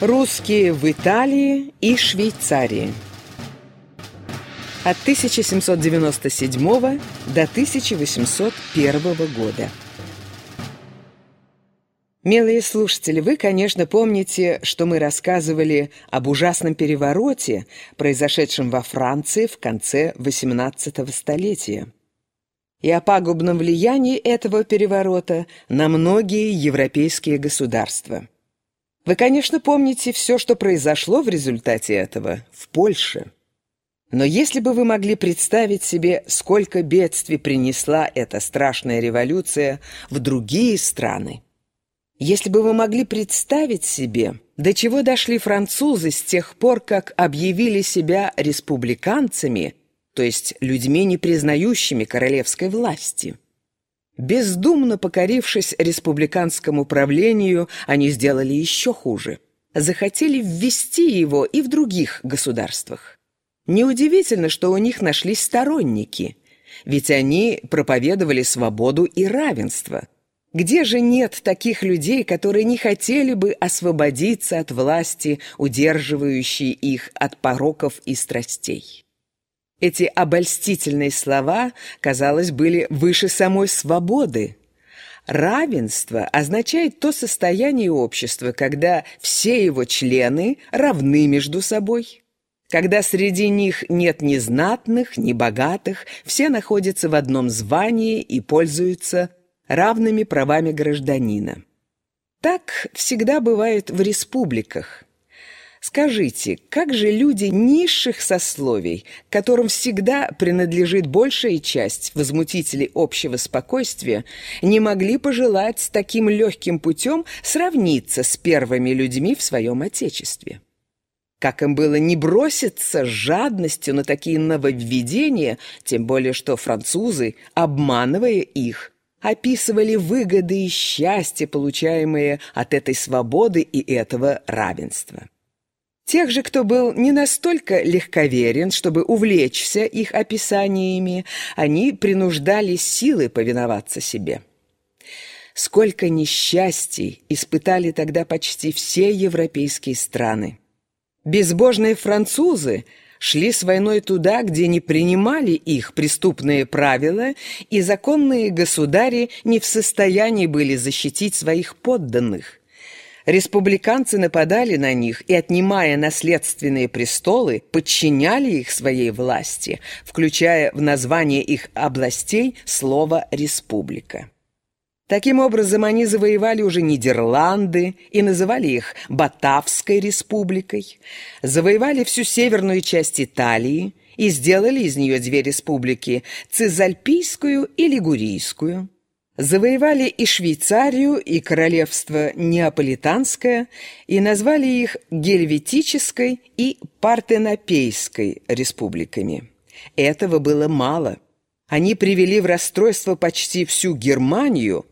Русские в Италии и Швейцарии. От 1797 до 1801 года. Милые слушатели, вы, конечно, помните, что мы рассказывали об ужасном перевороте, произошедшем во Франции в конце XVIII столетия, и о пагубном влиянии этого переворота на многие европейские государства. Вы, конечно, помните все, что произошло в результате этого в Польше. Но если бы вы могли представить себе, сколько бедствий принесла эта страшная революция в другие страны, если бы вы могли представить себе, до чего дошли французы с тех пор, как объявили себя республиканцами, то есть людьми, не признающими королевской власти – Бездумно покорившись республиканскому правлению, они сделали еще хуже. Захотели ввести его и в других государствах. Неудивительно, что у них нашлись сторонники, ведь они проповедовали свободу и равенство. Где же нет таких людей, которые не хотели бы освободиться от власти, удерживающей их от пороков и страстей? Эти обольстительные слова, казалось, были выше самой свободы. Равенство означает то состояние общества, когда все его члены равны между собой, когда среди них нет ни знатных, ни богатых, все находятся в одном звании и пользуются равными правами гражданина. Так всегда бывает в республиках. Скажите, как же люди низших сословий, которым всегда принадлежит большая часть возмутителей общего спокойствия, не могли пожелать таким легким путем сравниться с первыми людьми в своем Отечестве? Как им было не броситься с жадностью на такие нововведения, тем более что французы, обманывая их, описывали выгоды и счастье, получаемые от этой свободы и этого равенства. Тех же, кто был не настолько легковерен, чтобы увлечься их описаниями, они принуждали силы повиноваться себе. Сколько несчастий испытали тогда почти все европейские страны. Безбожные французы шли с войной туда, где не принимали их преступные правила, и законные государи не в состоянии были защитить своих подданных – Республиканцы нападали на них и, отнимая наследственные престолы, подчиняли их своей власти, включая в название их областей слово «республика». Таким образом, они завоевали уже Нидерланды и называли их Батавской республикой, завоевали всю северную часть Италии и сделали из нее две республики – Цизальпийскую и Лигурийскую – Завоевали и Швейцарию, и королевство Неаполитанское, и назвали их Гельветической и Партенопейской республиками. Этого было мало. Они привели в расстройство почти всю Германию.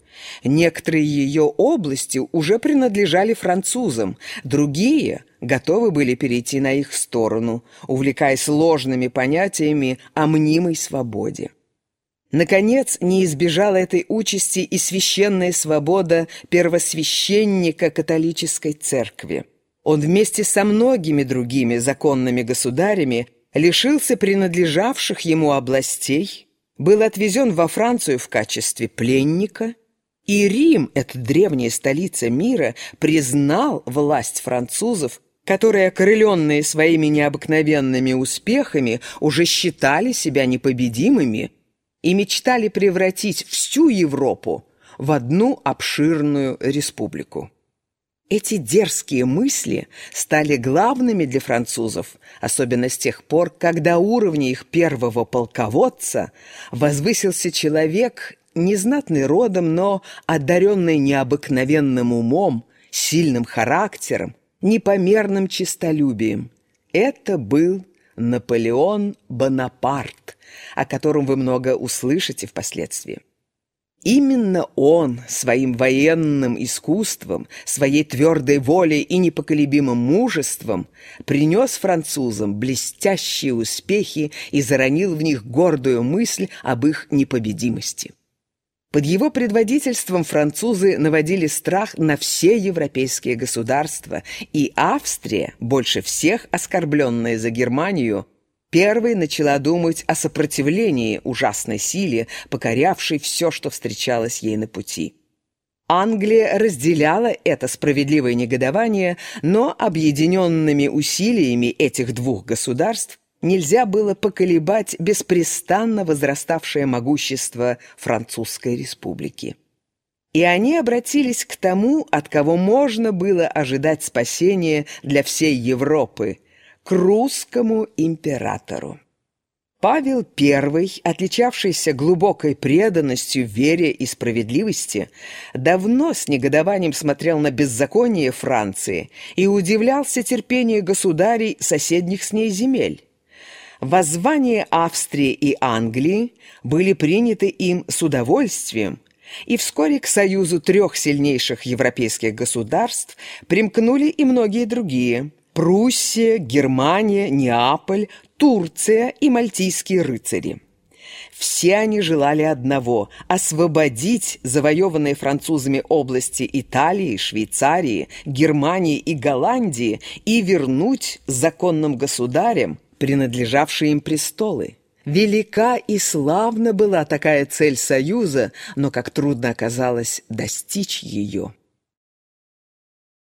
Некоторые ее области уже принадлежали французам, другие готовы были перейти на их сторону, увлекаясь ложными понятиями о мнимой свободе. Наконец, не избежала этой участи и священная свобода первосвященника католической церкви. Он вместе со многими другими законными государями лишился принадлежавших ему областей, был отвезен во Францию в качестве пленника, и Рим, эта древняя столица мира, признал власть французов, которые, окрыленные своими необыкновенными успехами, уже считали себя непобедимыми – и мечтали превратить всю Европу в одну обширную республику. Эти дерзкие мысли стали главными для французов, особенно с тех пор, когда уровня их первого полководца возвысился человек, незнатный родом, но одаренный необыкновенным умом, сильным характером, непомерным честолюбием. Это был Наполеон Бонапарт, о котором вы много услышите впоследствии. Именно он своим военным искусством, своей твердой волей и непоколебимым мужеством принес французам блестящие успехи и заронил в них гордую мысль об их непобедимости. Под его предводительством французы наводили страх на все европейские государства, и Австрия, больше всех оскорбленная за Германию, первой начала думать о сопротивлении ужасной силе, покорявшей все, что встречалось ей на пути. Англия разделяла это справедливое негодование, но объединенными усилиями этих двух государств нельзя было поколебать беспрестанно возраставшее могущество Французской республики. И они обратились к тому, от кого можно было ожидать спасения для всей Европы, к русскому императору. Павел I, отличавшийся глубокой преданностью, вере и справедливости, давно с негодованием смотрел на беззаконие Франции и удивлялся терпению государей соседних с ней земель. Воззвания Австрии и Англии были приняты им с удовольствием, и вскоре к союзу трех сильнейших европейских государств примкнули и многие другие – Пруссия, Германия, Неаполь, Турция и мальтийские рыцари. Все они желали одного – освободить завоеванные французами области Италии, Швейцарии, Германии и Голландии и вернуть законным государям принадлежавшие им престолы. Велика и славна была такая цель Союза, но как трудно оказалось достичь ее.